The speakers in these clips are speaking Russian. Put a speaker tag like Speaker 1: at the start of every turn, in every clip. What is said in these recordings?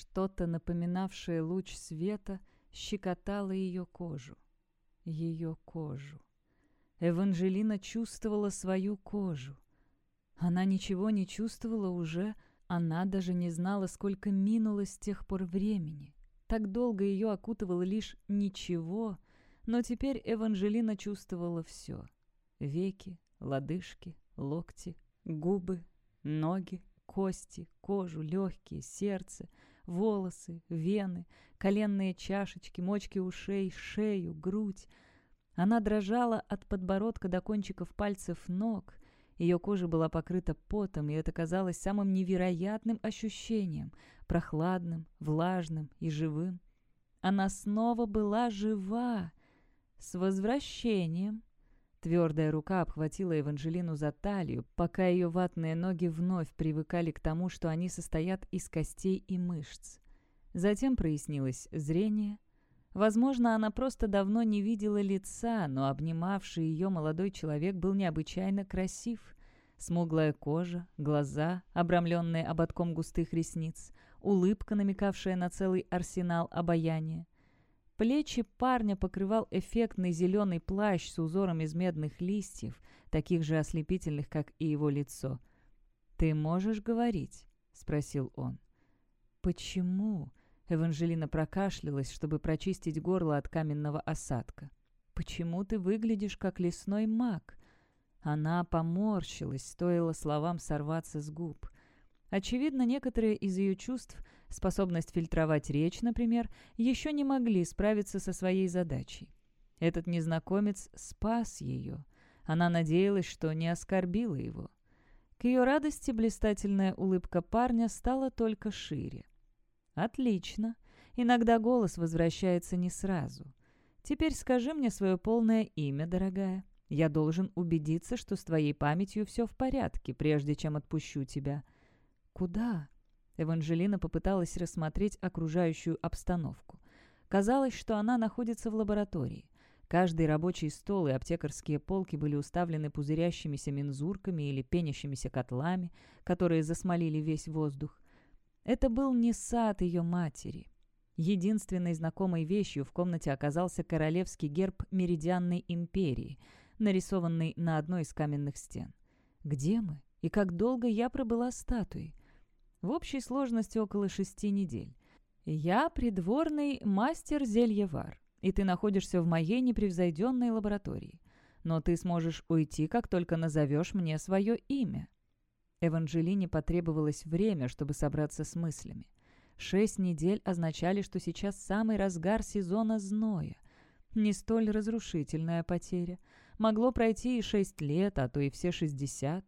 Speaker 1: Что-то, напоминавшее луч света, щекотало ее кожу. Ее кожу. Эванжелина чувствовала свою кожу. Она ничего не чувствовала уже, она даже не знала, сколько минуло с тех пор времени. Так долго ее окутывало лишь ничего, но теперь Эванжелина чувствовала все. Веки, лодыжки, локти, губы, ноги, кости, кожу, легкие, сердце, волосы, вены, коленные чашечки, мочки ушей, шею, грудь. Она дрожала от подбородка до кончиков пальцев ног. Ее кожа была покрыта потом, и это казалось самым невероятным ощущением, прохладным, влажным и живым. Она снова была жива. С возвращением! Твердая рука обхватила Эванжелину за талию, пока ее ватные ноги вновь привыкали к тому, что они состоят из костей и мышц. Затем прояснилось зрение. Возможно, она просто давно не видела лица, но обнимавший ее молодой человек был необычайно красив. Смуглая кожа, глаза, обрамленные ободком густых ресниц, улыбка, намекавшая на целый арсенал обаяния. Плечи парня покрывал эффектный зеленый плащ с узором из медных листьев, таких же ослепительных, как и его лицо. «Ты можешь говорить?» — спросил он. «Почему?» — Эванжелина прокашлялась, чтобы прочистить горло от каменного осадка. «Почему ты выглядишь, как лесной маг?» Она поморщилась, стоило словам сорваться с губ. Очевидно, некоторые из ее чувств способность фильтровать речь, например, еще не могли справиться со своей задачей. Этот незнакомец спас ее. Она надеялась, что не оскорбила его. К ее радости блистательная улыбка парня стала только шире. «Отлично. Иногда голос возвращается не сразу. Теперь скажи мне свое полное имя, дорогая. Я должен убедиться, что с твоей памятью все в порядке, прежде чем отпущу тебя». «Куда?» Эванжелина попыталась рассмотреть окружающую обстановку. Казалось, что она находится в лаборатории. Каждый рабочий стол и аптекарские полки были уставлены пузырящимися мензурками или пенящимися котлами, которые засмолили весь воздух. Это был не сад ее матери. Единственной знакомой вещью в комнате оказался королевский герб Меридианной империи, нарисованный на одной из каменных стен. «Где мы? И как долго я пробыла статуей?» В общей сложности около шести недель. Я придворный мастер-зельевар, и ты находишься в моей непревзойденной лаборатории. Но ты сможешь уйти, как только назовешь мне свое имя». Эванжелине потребовалось время, чтобы собраться с мыслями. Шесть недель означали, что сейчас самый разгар сезона зноя. Не столь разрушительная потеря. Могло пройти и шесть лет, а то и все шестьдесят.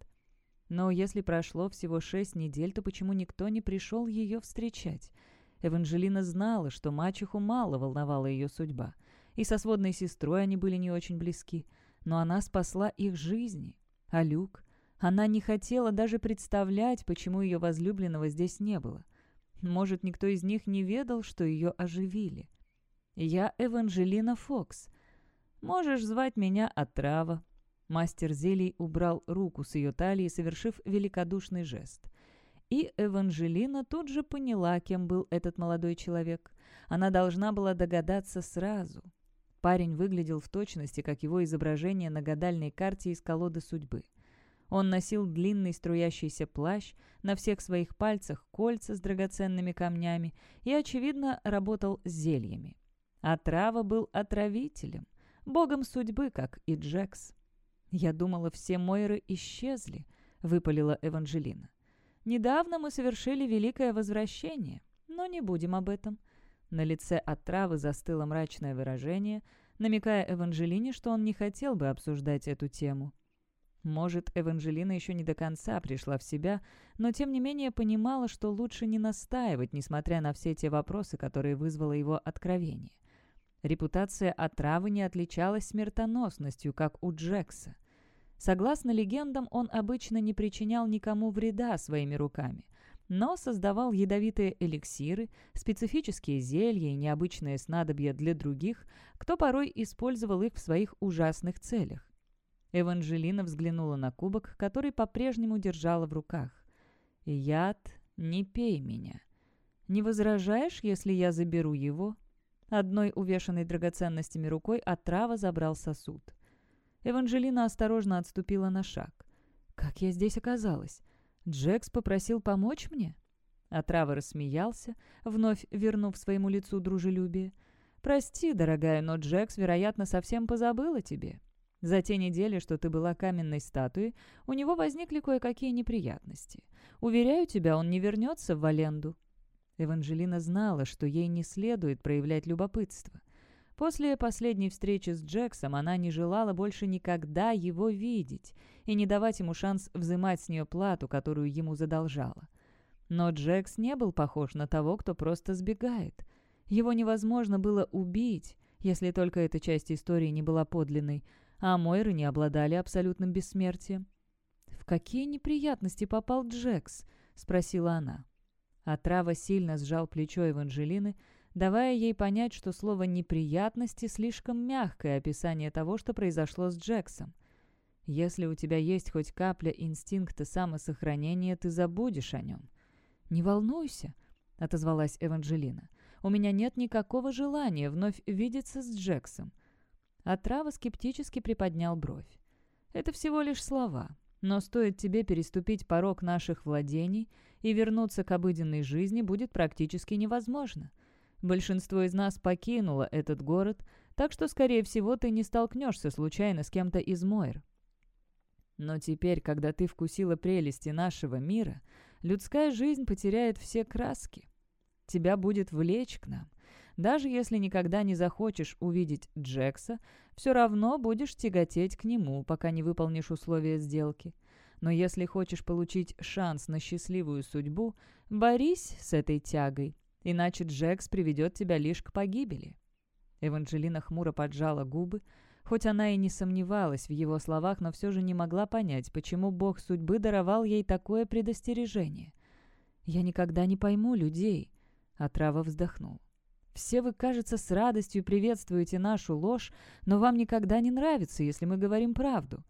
Speaker 1: Но если прошло всего шесть недель, то почему никто не пришел ее встречать? Эванжелина знала, что мачеху мало волновала ее судьба. И со сводной сестрой они были не очень близки. Но она спасла их жизни. А Люк? Она не хотела даже представлять, почему ее возлюбленного здесь не было. Может, никто из них не ведал, что ее оживили. «Я Эванжелина Фокс. Можешь звать меня Отрава», Мастер зелий убрал руку с ее талии, совершив великодушный жест. И Эванжелина тут же поняла, кем был этот молодой человек. Она должна была догадаться сразу. Парень выглядел в точности, как его изображение на гадальной карте из колоды судьбы. Он носил длинный струящийся плащ, на всех своих пальцах кольца с драгоценными камнями и, очевидно, работал с зельями. Трава был отравителем, богом судьбы, как и Джекс. «Я думала, все Мойры исчезли», — выпалила Эванжелина. «Недавно мы совершили великое возвращение, но не будем об этом». На лице от травы застыло мрачное выражение, намекая Эванжелине, что он не хотел бы обсуждать эту тему. Может, Эванжелина еще не до конца пришла в себя, но тем не менее понимала, что лучше не настаивать, несмотря на все те вопросы, которые вызвало его откровение. Репутация отравы не отличалась смертоносностью, как у Джекса. Согласно легендам, он обычно не причинял никому вреда своими руками, но создавал ядовитые эликсиры, специфические зелья и необычные снадобья для других, кто порой использовал их в своих ужасных целях. Эванжелина взглянула на кубок, который по-прежнему держала в руках. «Яд, не пей меня». «Не возражаешь, если я заберу его?» Одной увешанной драгоценностями рукой отрава забрал сосуд. Эванжелина осторожно отступила на шаг. «Как я здесь оказалась? Джекс попросил помочь мне?» Отрава рассмеялся, вновь вернув своему лицу дружелюбие. «Прости, дорогая, но Джекс, вероятно, совсем позабыл о тебе. За те недели, что ты была каменной статуей, у него возникли кое-какие неприятности. Уверяю тебя, он не вернется в Валенду». Эванжелина знала, что ей не следует проявлять любопытство. После последней встречи с Джексом она не желала больше никогда его видеть и не давать ему шанс взимать с нее плату, которую ему задолжала. Но Джекс не был похож на того, кто просто сбегает. Его невозможно было убить, если только эта часть истории не была подлинной, а Мойры не обладали абсолютным бессмертием. «В какие неприятности попал Джекс?» — спросила она. А Трава сильно сжал плечо Эванжелины, давая ей понять, что слово «неприятности» слишком мягкое описание того, что произошло с Джексом. Если у тебя есть хоть капля инстинкта самосохранения, ты забудешь о нем. «Не волнуйся», — отозвалась Эванжелина. «У меня нет никакого желания вновь видеться с Джексом. А Трава скептически приподнял бровь. «Это всего лишь слова. Но стоит тебе переступить порог наших владений, и вернуться к обыденной жизни будет практически невозможно. Большинство из нас покинуло этот город, так что, скорее всего, ты не столкнешься случайно с кем-то из Мойр. Но теперь, когда ты вкусила прелести нашего мира, людская жизнь потеряет все краски. Тебя будет влечь к нам, даже если никогда не захочешь увидеть Джекса, все равно будешь тяготеть к нему, пока не выполнишь условия сделки. Но если хочешь получить шанс на счастливую судьбу, борись с этой тягой, иначе Джекс приведет тебя лишь к погибели». Эванжелина хмуро поджала губы, хоть она и не сомневалась в его словах, но все же не могла понять, почему Бог судьбы даровал ей такое предостережение. «Я никогда не пойму людей», — Отрава вздохнул. Все вы, кажется, с радостью приветствуете нашу ложь, но вам никогда не нравится, если мы говорим правду.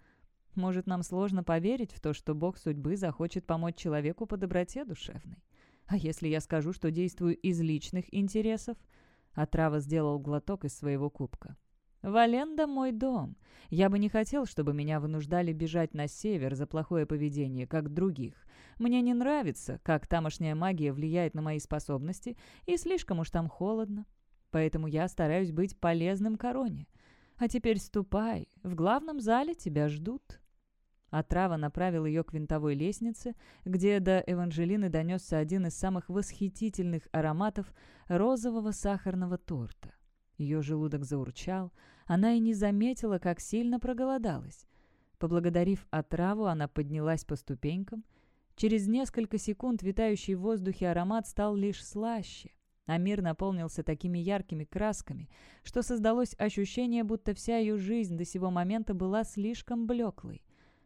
Speaker 1: Может, нам сложно поверить в то, что Бог судьбы захочет помочь человеку по доброте душевной. А если я скажу, что действую из личных интересов?» Отрава сделал глоток из своего кубка. «Валенда — мой дом. Я бы не хотел, чтобы меня вынуждали бежать на север за плохое поведение, как других. Мне не нравится, как тамошняя магия влияет на мои способности, и слишком уж там холодно. Поэтому я стараюсь быть полезным короне. А теперь ступай, в главном зале тебя ждут». Отрава направил ее к винтовой лестнице, где до Эванжелины донесся один из самых восхитительных ароматов розового сахарного торта. Ее желудок заурчал, она и не заметила, как сильно проголодалась. Поблагодарив отраву, она поднялась по ступенькам. Через несколько секунд витающий в воздухе аромат стал лишь слаще, а мир наполнился такими яркими красками, что создалось ощущение, будто вся ее жизнь до сего момента была слишком блеклой.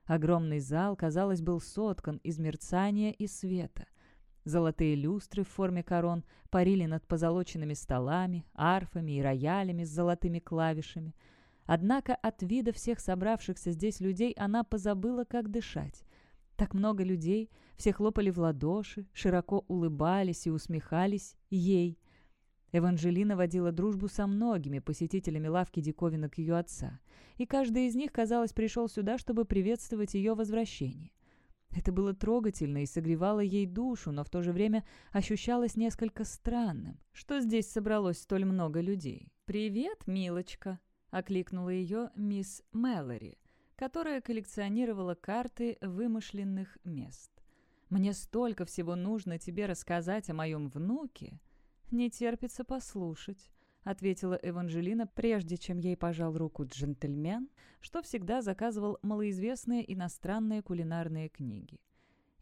Speaker 1: Огромный зал, казалось, был соткан из мерцания и света. Золотые люстры в форме корон парили над позолоченными столами, арфами и роялями с золотыми клавишами. Однако от вида всех собравшихся здесь людей она позабыла, как дышать. Так много людей, все хлопали в ладоши, широко улыбались и усмехались ей. Эванжелина водила дружбу со многими посетителями лавки диковинок ее отца, и каждый из них, казалось, пришел сюда, чтобы приветствовать ее возвращение. Это было трогательно и согревало ей душу, но в то же время ощущалось несколько странным, что здесь собралось столь много людей. «Привет, милочка!» — окликнула ее мисс Мэлори, которая коллекционировала карты вымышленных мест. «Мне столько всего нужно тебе рассказать о моем внуке. Не терпится послушать ответила Эванжелина, прежде чем ей пожал руку джентльмен, что всегда заказывал малоизвестные иностранные кулинарные книги.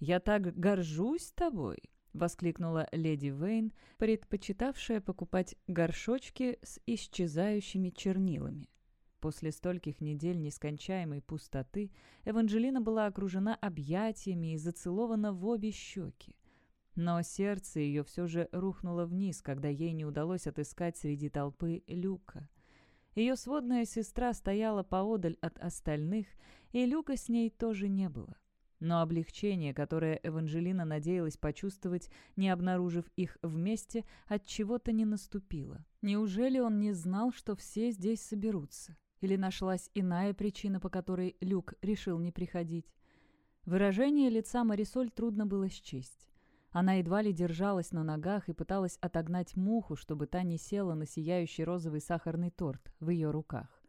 Speaker 1: «Я так горжусь тобой!» — воскликнула леди Вейн, предпочитавшая покупать горшочки с исчезающими чернилами. После стольких недель нескончаемой пустоты Эванжелина была окружена объятиями и зацелована в обе щеки. Но сердце ее все же рухнуло вниз, когда ей не удалось отыскать среди толпы Люка. Ее сводная сестра стояла поодаль от остальных, и Люка с ней тоже не было. Но облегчение, которое Эванжелина надеялась почувствовать, не обнаружив их вместе, от чего-то не наступило. Неужели он не знал, что все здесь соберутся? Или нашлась иная причина, по которой Люк решил не приходить? Выражение лица Марисоль трудно было счесть. Она едва ли держалась на ногах и пыталась отогнать муху, чтобы та не села на сияющий розовый сахарный торт в ее руках.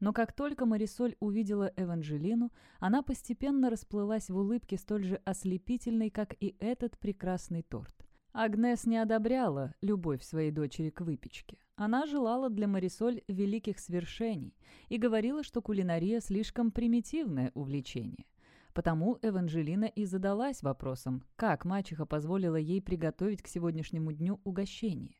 Speaker 1: Но как только Марисоль увидела Эванжелину, она постепенно расплылась в улыбке столь же ослепительной, как и этот прекрасный торт. Агнес не одобряла любовь своей дочери к выпечке. Она желала для Марисоль великих свершений и говорила, что кулинария слишком примитивное увлечение. Потому Эванжелина и задалась вопросом, как мачеха позволила ей приготовить к сегодняшнему дню угощение.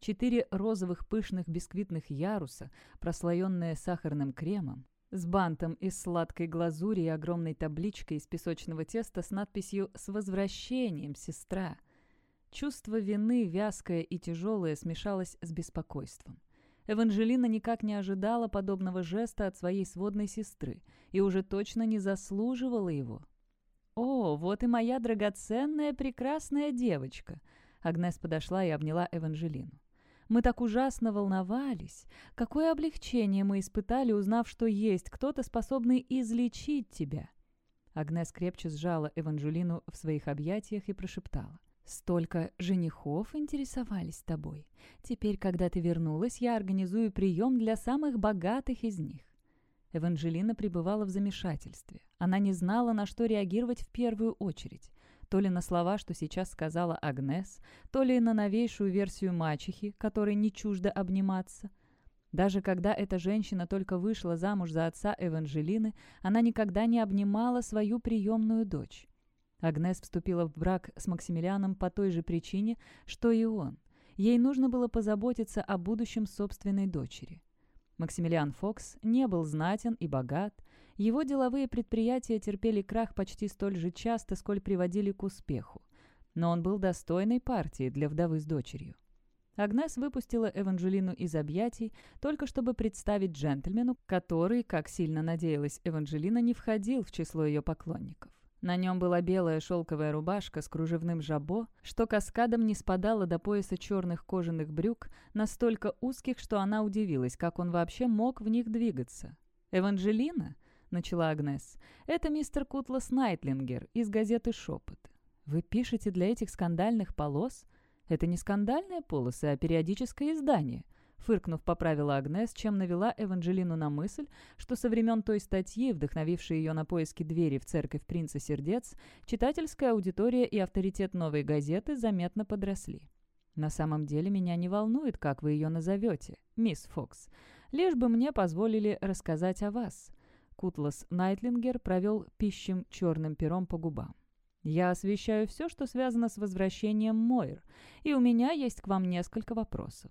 Speaker 1: Четыре розовых пышных бисквитных яруса, прослоенные сахарным кремом, с бантом из сладкой глазури и огромной табличкой из песочного теста с надписью «С возвращением, сестра!». Чувство вины, вязкое и тяжелое, смешалось с беспокойством. Эванжелина никак не ожидала подобного жеста от своей сводной сестры и уже точно не заслуживала его. «О, вот и моя драгоценная прекрасная девочка!» Агнес подошла и обняла Эванжелину. «Мы так ужасно волновались. Какое облегчение мы испытали, узнав, что есть кто-то, способный излечить тебя!» Агнес крепче сжала Эванжелину в своих объятиях и прошептала. Столько женихов интересовались тобой. Теперь, когда ты вернулась, я организую прием для самых богатых из них». Эванжелина пребывала в замешательстве. Она не знала, на что реагировать в первую очередь. То ли на слова, что сейчас сказала Агнес, то ли на новейшую версию мачехи, которой не чуждо обниматься. Даже когда эта женщина только вышла замуж за отца Эванжелины, она никогда не обнимала свою приемную дочь. Агнес вступила в брак с Максимилианом по той же причине, что и он. Ей нужно было позаботиться о будущем собственной дочери. Максимилиан Фокс не был знатен и богат. Его деловые предприятия терпели крах почти столь же часто, сколь приводили к успеху. Но он был достойной партией для вдовы с дочерью. Агнес выпустила Эванжелину из объятий, только чтобы представить джентльмену, который, как сильно надеялась Эванжелина, не входил в число ее поклонников. На нем была белая шелковая рубашка с кружевным жабо, что каскадом не спадала до пояса черных кожаных брюк, настолько узких, что она удивилась, как он вообще мог в них двигаться. «Эванжелина?» — начала Агнес. «Это мистер Кутлас Найтлингер из газеты «Шепот». Вы пишете для этих скандальных полос? Это не скандальные полосы, а периодическое издание. Фыркнув, поправила Агнес, чем навела Эванжелину на мысль, что со времен той статьи, вдохновившей ее на поиски двери в церковь принца сердец, читательская аудитория и авторитет новой газеты заметно подросли. «На самом деле меня не волнует, как вы ее назовете, мисс Фокс. Лишь бы мне позволили рассказать о вас». Кутлас Найтлингер провел писчим черным пером по губам. «Я освещаю все, что связано с возвращением Мойр, и у меня есть к вам несколько вопросов.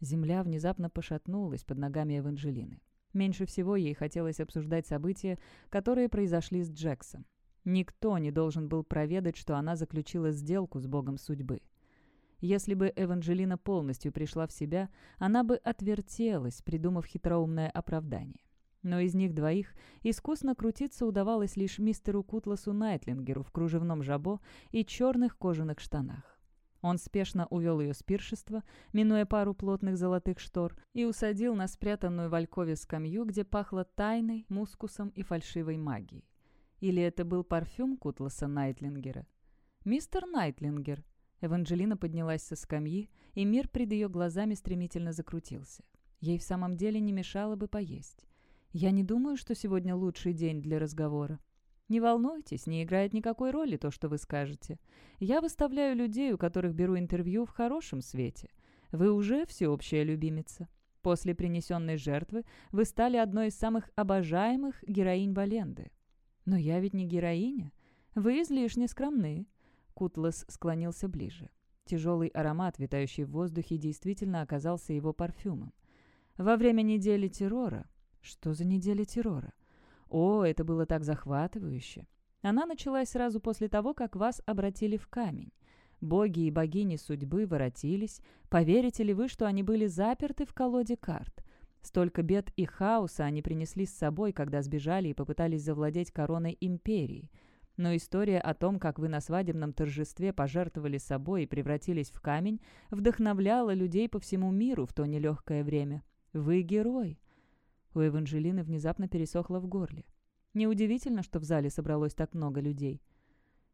Speaker 1: Земля внезапно пошатнулась под ногами Эванжелины. Меньше всего ей хотелось обсуждать события, которые произошли с Джексом. Никто не должен был проведать, что она заключила сделку с богом судьбы. Если бы Эванжелина полностью пришла в себя, она бы отвертелась, придумав хитроумное оправдание. Но из них двоих искусно крутиться удавалось лишь мистеру Кутласу Найтлингеру в кружевном жабо и черных кожаных штанах. Он спешно увел ее с пиршества, минуя пару плотных золотых штор, и усадил на спрятанную в алькове скамью, где пахло тайной, мускусом и фальшивой магией. Или это был парфюм Кутласа Найтлингера? «Мистер Найтлингер!» Эванжелина поднялась со скамьи, и мир пред ее глазами стремительно закрутился. Ей в самом деле не мешало бы поесть. «Я не думаю, что сегодня лучший день для разговора», не волнуйтесь, не играет никакой роли то, что вы скажете. Я выставляю людей, у которых беру интервью, в хорошем свете. Вы уже всеобщая любимица. После принесенной жертвы вы стали одной из самых обожаемых героинь Валенды. Но я ведь не героиня. Вы излишне скромны. Кутлас склонился ближе. Тяжелый аромат, витающий в воздухе, действительно оказался его парфюмом. Во время недели террора... Что за неделя террора? О, это было так захватывающе. Она началась сразу после того, как вас обратили в камень. Боги и богини судьбы воротились. Поверите ли вы, что они были заперты в колоде карт? Столько бед и хаоса они принесли с собой, когда сбежали и попытались завладеть короной империи. Но история о том, как вы на свадебном торжестве пожертвовали собой и превратились в камень, вдохновляла людей по всему миру в то нелегкое время. Вы герой. У Эванжелины внезапно пересохло в горле. Неудивительно, что в зале собралось так много людей.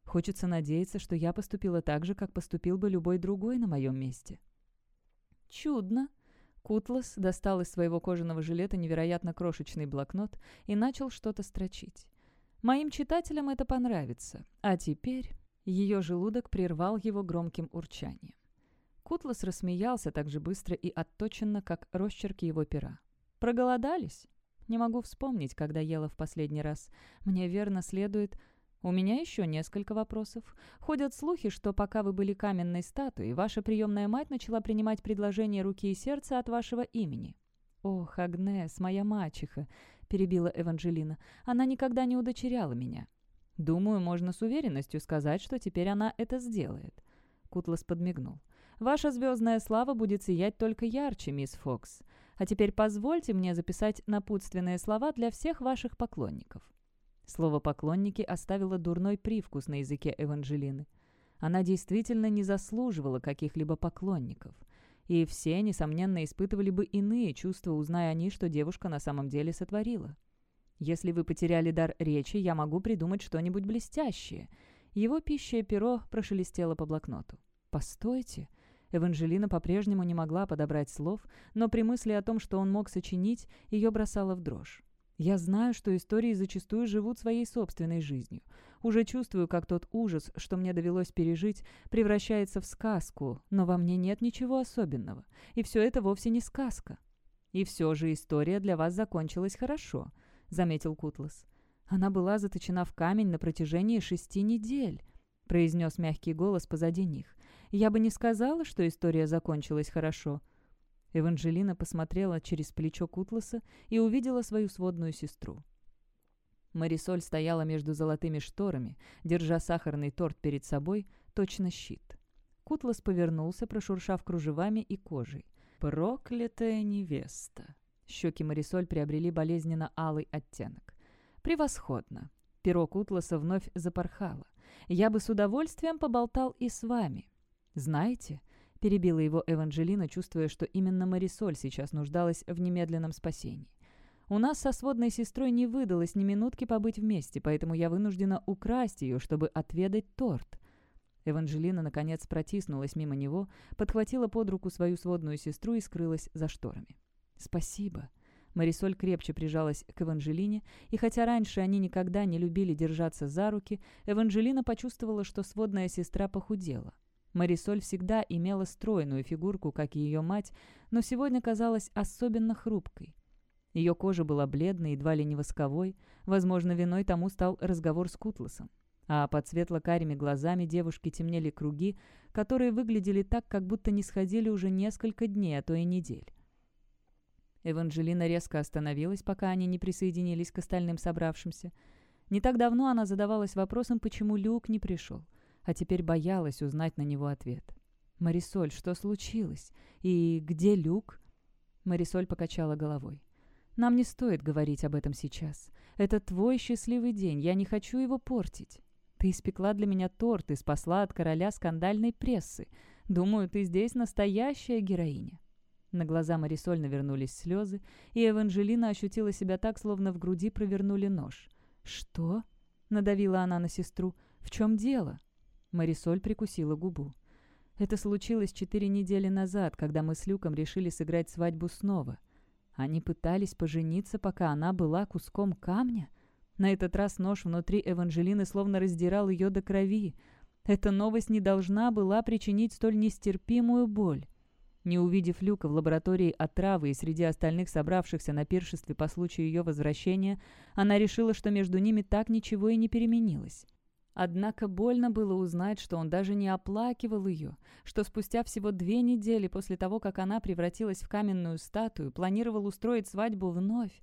Speaker 1: Хочется надеяться, что я поступила так же, как поступил бы любой другой на моем месте. Чудно. Кутлас достал из своего кожаного жилета невероятно крошечный блокнот и начал что-то строчить. Моим читателям это понравится. А теперь ее желудок прервал его громким урчанием. Кутлас рассмеялся так же быстро и отточенно, как росчерки его пера. «Проголодались? Не могу вспомнить, когда ела в последний раз. Мне верно следует... У меня еще несколько вопросов. Ходят слухи, что пока вы были каменной статуей, ваша приемная мать начала принимать предложение руки и сердца от вашего имени. Ох, Агнес, моя мачеха, — перебила Эванжелина. «Она никогда не удочеряла меня. Думаю, можно с уверенностью сказать, что теперь она это сделает». Кутлас подмигнул. «Ваша звездная слава будет сиять только ярче, мисс Фокс. А теперь позвольте мне записать напутственные слова для всех ваших поклонников». Слово «поклонники» оставило дурной привкус на языке Эванжелины. Она действительно не заслуживала каких-либо поклонников и все, несомненно, испытывали бы иные чувства, узная они, что девушка на самом деле сотворила. Если вы потеряли дар речи, я могу придумать что-нибудь блестящее. Его пища и перо прошелестело по блокноту. «Постойте!» Эванжелина по-прежнему не могла подобрать слов, но при мысли о том, что он мог сочинить, ее бросала в дрожь. Я знаю, что истории зачастую живут своей собственной жизнью. Уже чувствую, как тот ужас, что мне довелось пережить, превращается в сказку, но во мне нет ничего особенного. И все это вовсе не сказка. «И все же история для вас закончилась хорошо», — заметил Кутлас. «Она была заточена в камень на протяжении шести недель», — произнес мягкий голос позади них. «Я бы не сказала, что история закончилась хорошо». Эванжелина посмотрела через плечо Кутласа и увидела свою сводную сестру. Марисоль стояла между золотыми шторами, держа сахарный торт перед собой, точно щит. Кутлас повернулся, прошуршав кружевами и кожей. «Проклятая невеста!» Щеки Марисоль приобрели болезненно алый оттенок. «Превосходно!» Перо Кутласа вновь запорхало. «Я бы с удовольствием поболтал и с вами. Знаете, — перебила его Эванжелина, чувствуя, что именно Марисоль сейчас нуждалась в немедленном спасении. «У нас со сводной сестрой не выдалось ни минутки побыть вместе, поэтому я вынуждена украсть ее, чтобы отведать торт». Эванжелина, наконец, протиснулась мимо него, подхватила под руку свою сводную сестру и скрылась за шторами. «Спасибо». Марисоль крепче прижалась к Эванжелине, и хотя раньше они никогда не любили держаться за руки, Эванжелина почувствовала, что сводная сестра похудела. Марисоль всегда имела стройную фигурку, как и ее мать, но сегодня казалась особенно хрупкой. Ее кожа была бледной, едва ли не восковой, возможно, виной тому стал разговор с Кутласом. А под светло-карими глазами девушки темнели круги, которые выглядели так, как будто не сходили уже несколько дней, а то и недель. Эванжелина резко остановилась, пока они не присоединились к остальным собравшимся. Не так давно она задавалась вопросом, почему Люк не пришел а теперь боялась узнать на него ответ. «Марисоль, что случилось? И где Люк?» Марисоль покачала головой. «Нам не стоит говорить об этом сейчас. Это твой счастливый день, я не хочу его портить. Ты испекла для меня торт и спасла от короля скандальной прессы. Думаю, ты здесь настоящая героиня». На глаза Марисоль навернулись слезы, и Эванжелина ощутила себя так, словно в груди провернули нож. «Что?» — надавила она на сестру. «В чем дело?» Марисоль прикусила губу. Это случилось четыре недели назад, когда мы с Люком решили сыграть свадьбу снова. Они пытались пожениться, пока она была куском камня. На этот раз нож внутри Эванжелины словно раздирал ее до крови. Эта новость не должна была причинить столь нестерпимую боль. Не увидев Люка в лаборатории отравы и среди остальных собравшихся на пиршестве по случаю ее возвращения, она решила, что между ними так ничего и не переменилось. Однако больно было узнать, что он даже не оплакивал ее, что спустя всего две недели после того, как она превратилась в каменную статую, планировал устроить свадьбу вновь.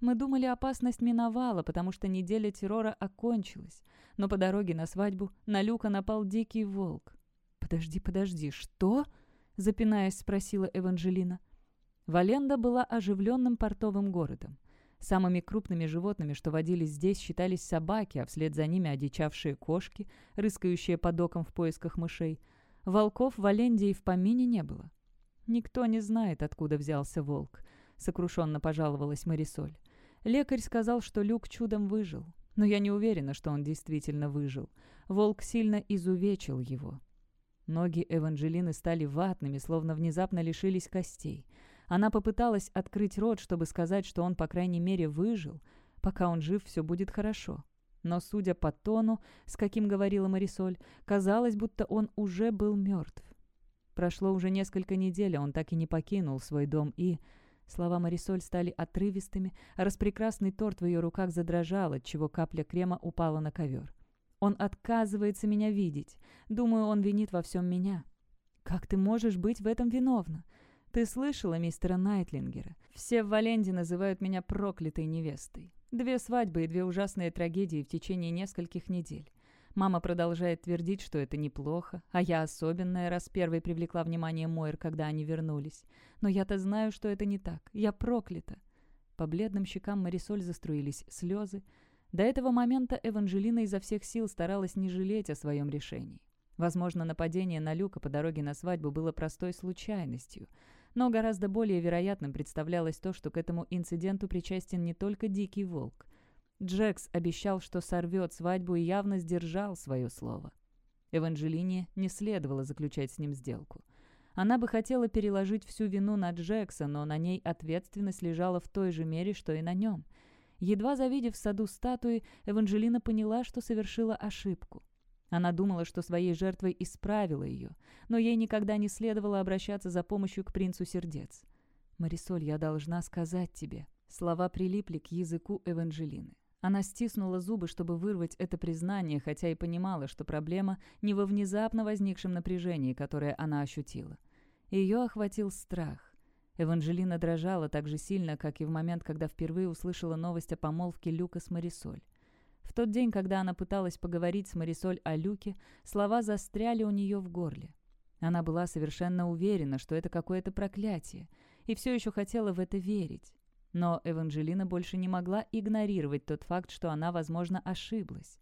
Speaker 1: Мы думали, опасность миновала, потому что неделя террора окончилась. Но по дороге на свадьбу на Люка напал дикий волк. «Подожди, подожди, что?» — запинаясь, спросила Эванжелина. Валенда была оживленным портовым городом. Самыми крупными животными, что водились здесь, считались собаки, а вслед за ними одичавшие кошки, рыскающие под оком в поисках мышей. Волков в Олендии в помине не было. «Никто не знает, откуда взялся волк», — сокрушенно пожаловалась Марисоль. Лекарь сказал, что Люк чудом выжил. Но я не уверена, что он действительно выжил. Волк сильно изувечил его. Ноги Эванжелины стали ватными, словно внезапно лишились костей. Она попыталась открыть рот, чтобы сказать, что он, по крайней мере, выжил. Пока он жив, все будет хорошо. Но, судя по тону, с каким говорила Марисоль, казалось, будто он уже был мертв. Прошло уже несколько недель, а он так и не покинул свой дом и... Слова Марисоль стали отрывистыми, а распрекрасный торт в ее руках задрожал, отчего капля крема упала на ковер. «Он отказывается меня видеть. Думаю, он винит во всем меня». «Как ты можешь быть в этом виновна? Ты слышала мистера Найтлингера? Все в Валенде называют меня проклятой невестой. Две свадьбы и две ужасные трагедии в течение нескольких недель. Мама продолжает твердить, что это неплохо, а я особенная, раз первой привлекла внимание Мойр, когда они вернулись. Но я-то знаю, что это не так. Я проклята. По бледным щекам Марисоль заструились слезы. До этого момента Эванжелина изо всех сил старалась не жалеть о своем решении. Возможно, нападение на Люка по дороге на свадьбу было простой случайностью, но гораздо более вероятным представлялось то, что к этому инциденту причастен не только Дикий Волк. Джекс обещал, что сорвет свадьбу и явно сдержал свое слово. Эванжелине не следовало заключать с ним сделку. Она бы хотела переложить всю вину на Джекса, но на ней ответственность лежала в той же мере, что и на нем. Едва завидев в саду статуи, Эванжелина поняла, что совершила ошибку. Она думала, что своей жертвой исправила ее, но ей никогда не следовало обращаться за помощью к принцу сердец. «Марисоль, я должна сказать тебе». Слова прилипли к языку Эванжелины. Она стиснула зубы, чтобы вырвать это признание, хотя и понимала, что проблема не во внезапно возникшем напряжении, которое она ощутила. Ее охватил страх. Эванжелина дрожала так же сильно, как и в момент, когда впервые услышала новость о помолвке Люка с Марисоль. В тот день, когда она пыталась поговорить с Марисоль о Люке, слова застряли у нее в горле. Она была совершенно уверена, что это какое-то проклятие, и все еще хотела в это верить. Но Эванжелина больше не могла игнорировать тот факт, что она, возможно, ошиблась.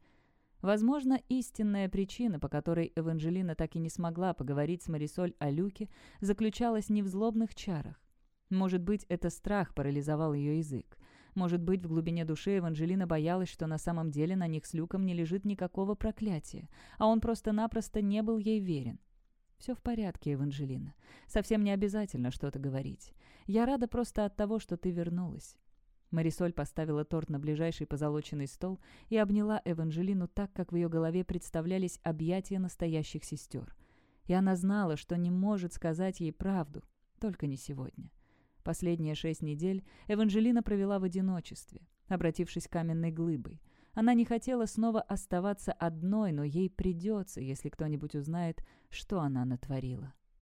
Speaker 1: Возможно, истинная причина, по которой Эванжелина так и не смогла поговорить с Марисоль о Люке, заключалась не в злобных чарах. Может быть, это страх парализовал ее язык. Может быть, в глубине души Эванжелина боялась, что на самом деле на них с Люком не лежит никакого проклятия, а он просто-напросто не был ей верен. «Все в порядке, Эванжелина. Совсем не обязательно что-то говорить. Я рада просто от того, что ты вернулась». Марисоль поставила торт на ближайший позолоченный стол и обняла Эванжелину так, как в ее голове представлялись объятия настоящих сестер. И она знала, что не может сказать ей правду, только не сегодня. Последние шесть недель Эванжелина провела в одиночестве, обратившись каменной глыбой. Она не хотела снова оставаться одной, но ей придется, если кто-нибудь узнает, что она натворила.